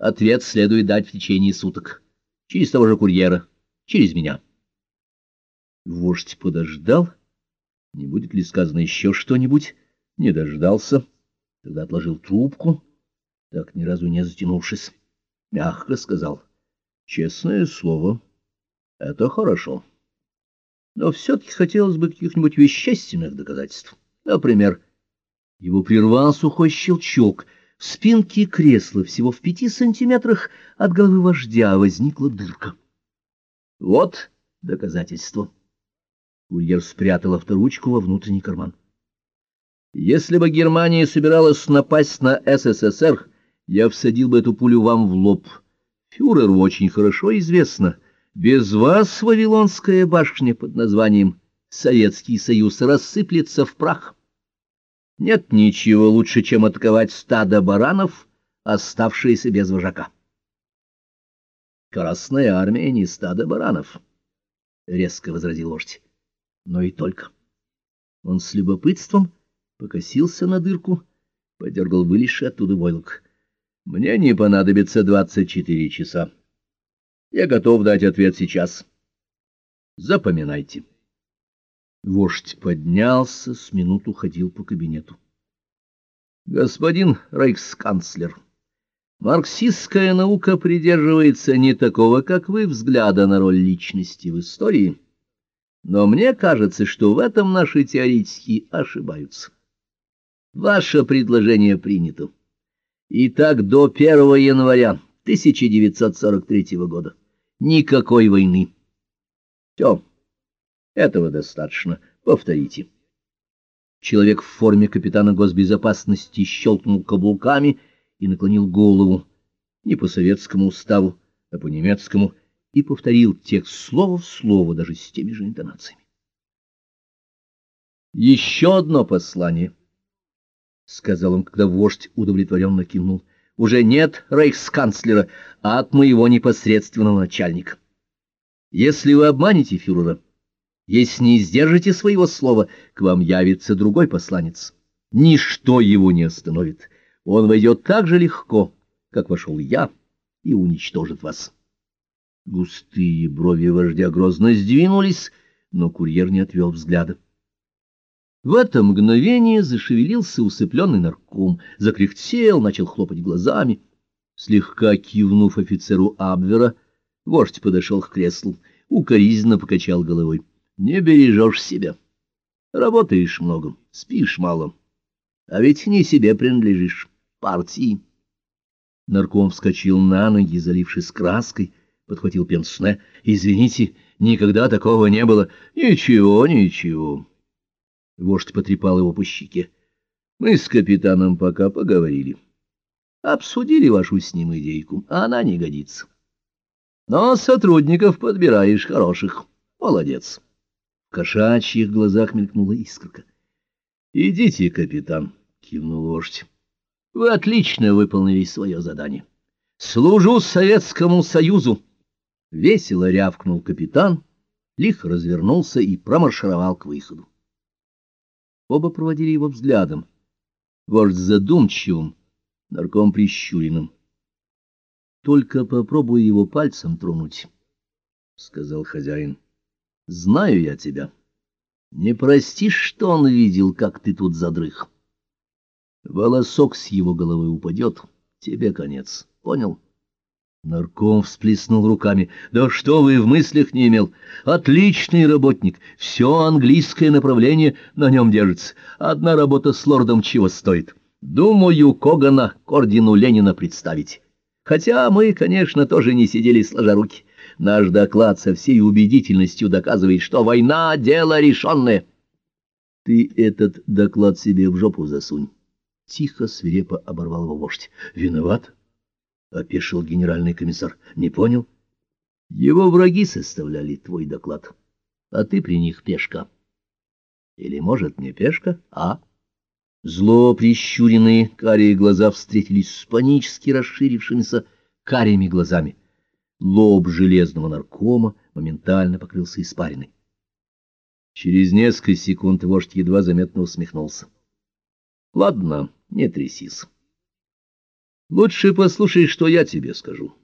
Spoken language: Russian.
Ответ следует дать в течение суток. Через того же курьера. Через меня. Вождь подождал. Не будет ли сказано еще что-нибудь? Не дождался. Тогда отложил трубку, так ни разу не затянувшись. Мягко сказал. Честное слово, это хорошо. Но все-таки хотелось бы каких-нибудь вещественных доказательств. Например, его прервал сухой щелчок — спинке кресла всего в пяти сантиметрах от головы вождя возникла дырка. Вот доказательство. Курьер спрятал авторучку во внутренний карман. Если бы Германия собиралась напасть на СССР, я всадил бы эту пулю вам в лоб. Фюреру очень хорошо известно, без вас Вавилонская башня под названием Советский Союз рассыплется в прах. Нет ничего лучше, чем атаковать стадо баранов, оставшиеся без вожака. Красная армия не стадо баранов, — резко возразил вождь. Но и только. Он с любопытством покосился на дырку, подергал вылезший оттуда войлок. Мне не понадобится двадцать четыре часа. Я готов дать ответ сейчас. Запоминайте. Вождь поднялся, с минуту ходил по кабинету. Господин рейхсканцлер, марксистская наука придерживается не такого, как вы, взгляда на роль личности в истории, но мне кажется, что в этом наши теоретики ошибаются. Ваше предложение принято. Итак, до 1 января 1943 года никакой войны. Все. Этого достаточно. Повторите. Человек в форме капитана госбезопасности щелкнул каблуками и наклонил голову не по советскому уставу, а по немецкому, и повторил текст слово в слово, даже с теми же интонациями. «Еще одно послание», — сказал он, когда вождь удовлетворенно кивнул. «Уже нет рейхсканцлера, а от моего непосредственного начальника. Если вы обманете фюрера...» Если не сдержите своего слова, к вам явится другой посланец. Ничто его не остановит. Он войдет так же легко, как вошел я, и уничтожит вас. Густые брови вождя грозно сдвинулись, но курьер не отвел взгляда. В это мгновение зашевелился усыпленный нарком, закряхтел, начал хлопать глазами. Слегка кивнув офицеру Абвера, вождь подошел к креслу, укоризненно покачал головой. Не бережешь себя. Работаешь много, спишь мало. А ведь не себе принадлежишь, партии. Нарком вскочил на ноги, залившись краской, подхватил пенсне. Извините, никогда такого не было. Ничего, ничего. Вождь потрепал его по щеке. Мы с капитаном пока поговорили. Обсудили вашу с ним идейку, а она не годится. Но сотрудников подбираешь хороших. Молодец. Кошачьих глазах мелькнула искорка. — Идите, капитан, — кивнул вождь. — Вы отлично выполнили свое задание. Служу Советскому Союзу! Весело рявкнул капитан, лихо развернулся и промаршировал к выходу. Оба проводили его взглядом. Вождь задумчивым, нарком прищуренным. — Только попробуй его пальцем тронуть, — сказал хозяин. Знаю я тебя. Не простишь, что он видел, как ты тут задрых. Волосок с его головы упадет, тебе конец. Понял? Нарком всплеснул руками. Да что вы в мыслях не имел? Отличный работник. Все английское направление на нем держится. Одна работа с лордом чего стоит? Думаю, Когана к ордену Ленина представить. Хотя мы, конечно, тоже не сидели сложа руки. Наш доклад со всей убедительностью доказывает, что война — дело решенное. — Ты этот доклад себе в жопу засунь. Тихо, свирепо оборвал его вождь. — Виноват? — опешил генеральный комиссар. — Не понял? — Его враги составляли твой доклад, а ты при них пешка. Или, может, не пешка, а? Зло прищуренные карие глаза встретились с панически расширившимися карими глазами. Лоб железного наркома моментально покрылся испариной. Через несколько секунд вождь едва заметно усмехнулся. — Ладно, не трясись. Лучше послушай, что я тебе скажу.